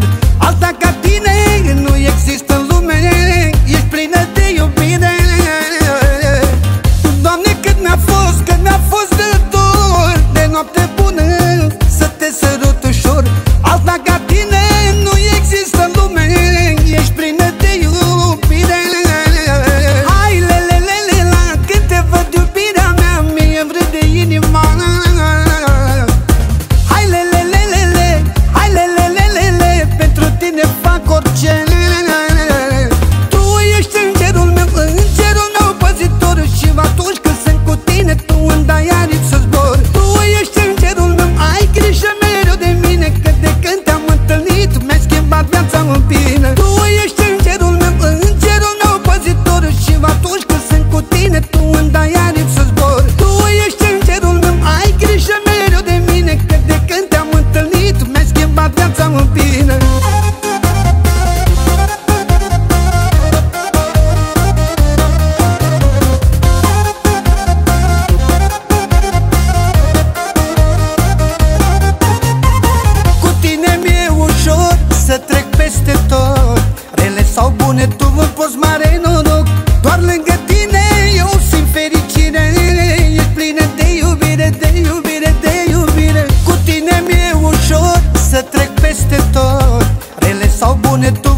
mi-a estamos pidiendo pone